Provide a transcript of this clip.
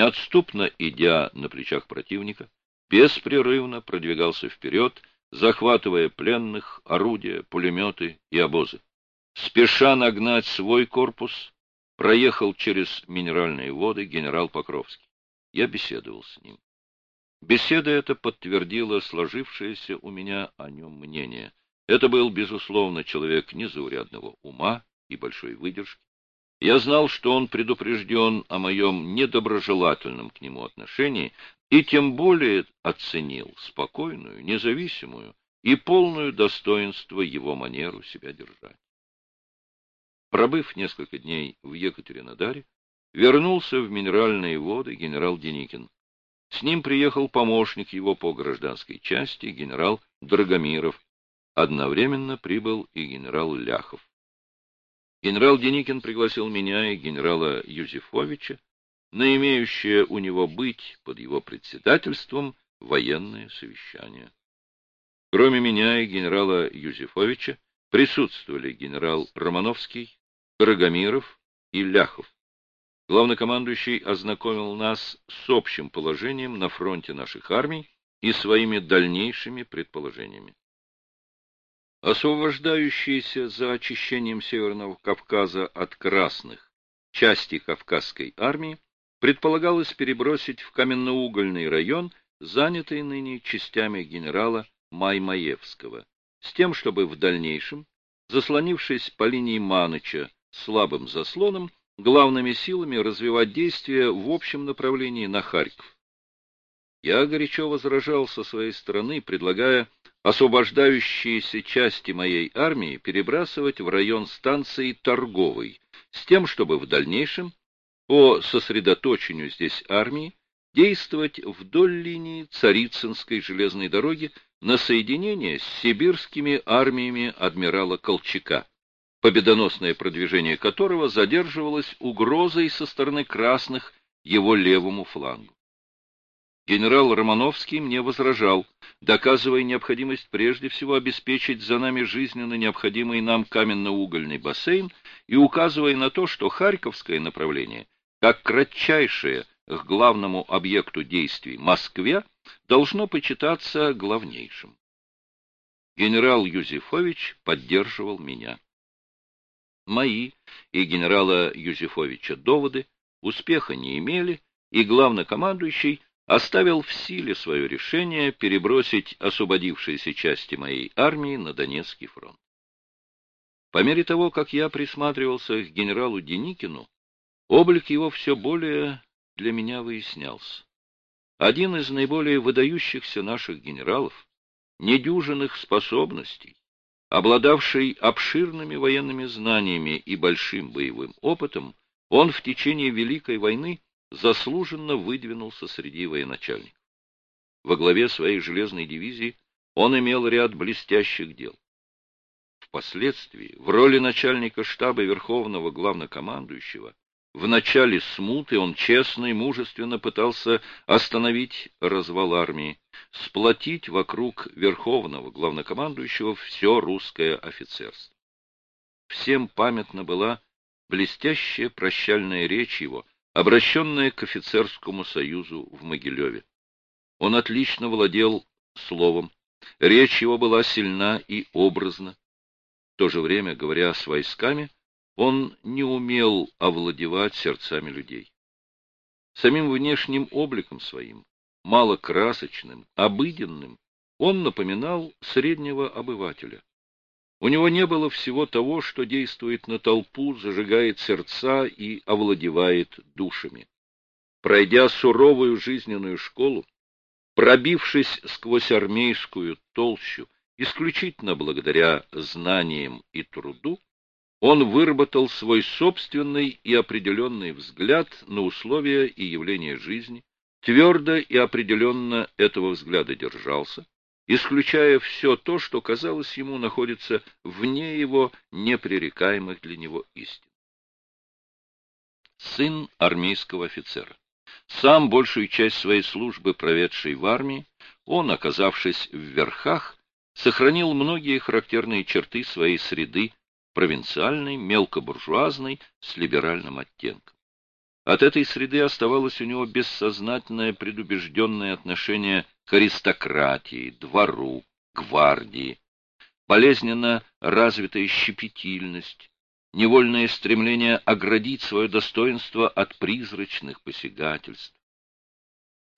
неотступно идя на плечах противника, беспрерывно продвигался вперед, захватывая пленных, орудия, пулеметы и обозы. Спеша нагнать свой корпус, проехал через минеральные воды генерал Покровский. Я беседовал с ним. Беседа эта подтвердила сложившееся у меня о нем мнение. Это был, безусловно, человек незаурядного ума и большой выдержки. Я знал, что он предупрежден о моем недоброжелательном к нему отношении и тем более оценил спокойную, независимую и полную достоинство его манеру себя держать. Пробыв несколько дней в Екатеринодаре, вернулся в минеральные воды генерал Деникин. С ним приехал помощник его по гражданской части, генерал Драгомиров. Одновременно прибыл и генерал Ляхов. Генерал Деникин пригласил меня и генерала Юзефовича на имеющее у него быть под его председательством военное совещание. Кроме меня и генерала Юзефовича присутствовали генерал Романовский, Драгомиров и Ляхов. Главнокомандующий ознакомил нас с общим положением на фронте наших армий и своими дальнейшими предположениями. Освобождающиеся за очищением Северного Кавказа от красных части Кавказской армии предполагалось перебросить в каменноугольный район, занятый ныне частями генерала Маймаевского, с тем, чтобы в дальнейшем, заслонившись по линии Маныча слабым заслоном, главными силами развивать действия в общем направлении на Харьков. Я горячо возражал со своей стороны, предлагая освобождающиеся части моей армии перебрасывать в район станции Торговой, с тем, чтобы в дальнейшем, по сосредоточению здесь армии, действовать вдоль линии Царицынской железной дороги на соединение с сибирскими армиями адмирала Колчака победоносное продвижение которого задерживалось угрозой со стороны красных его левому флангу. Генерал Романовский мне возражал, доказывая необходимость прежде всего обеспечить за нами жизненно необходимый нам каменно-угольный бассейн и указывая на то, что Харьковское направление, как кратчайшее к главному объекту действий Москве, должно почитаться главнейшим. Генерал Юзефович поддерживал меня. Мои и генерала Юзефовича доводы успеха не имели, и главнокомандующий оставил в силе свое решение перебросить освободившиеся части моей армии на Донецкий фронт. По мере того, как я присматривался к генералу Деникину, облик его все более для меня выяснялся. Один из наиболее выдающихся наших генералов, недюжинных способностей, Обладавший обширными военными знаниями и большим боевым опытом, он в течение Великой войны заслуженно выдвинулся среди военачальников. Во главе своей железной дивизии он имел ряд блестящих дел. Впоследствии в роли начальника штаба Верховного Главнокомандующего в начале смуты он честно и мужественно пытался остановить развал армии, сплотить вокруг верховного главнокомандующего все русское офицерство. Всем памятна была блестящая прощальная речь его, обращенная к офицерскому союзу в Могилеве. Он отлично владел словом, речь его была сильна и образна. В то же время, говоря с войсками, он не умел овладевать сердцами людей. Самим внешним обликом своим, малокрасочным, обыденным, он напоминал среднего обывателя. У него не было всего того, что действует на толпу, зажигает сердца и овладевает душами. Пройдя суровую жизненную школу, пробившись сквозь армейскую толщу, исключительно благодаря знаниям и труду, он выработал свой собственный и определенный взгляд на условия и явления жизни, твердо и определенно этого взгляда держался, исключая все то, что, казалось ему, находится вне его непререкаемых для него истин. Сын армейского офицера. Сам большую часть своей службы проведший в армии, он, оказавшись в верхах, сохранил многие характерные черты своей среды провинциальный, мелкобуржуазный, с либеральным оттенком. От этой среды оставалось у него бессознательное предубежденное отношение к аристократии, двору, гвардии, болезненно развитая щепетильность, невольное стремление оградить свое достоинство от призрачных посягательств.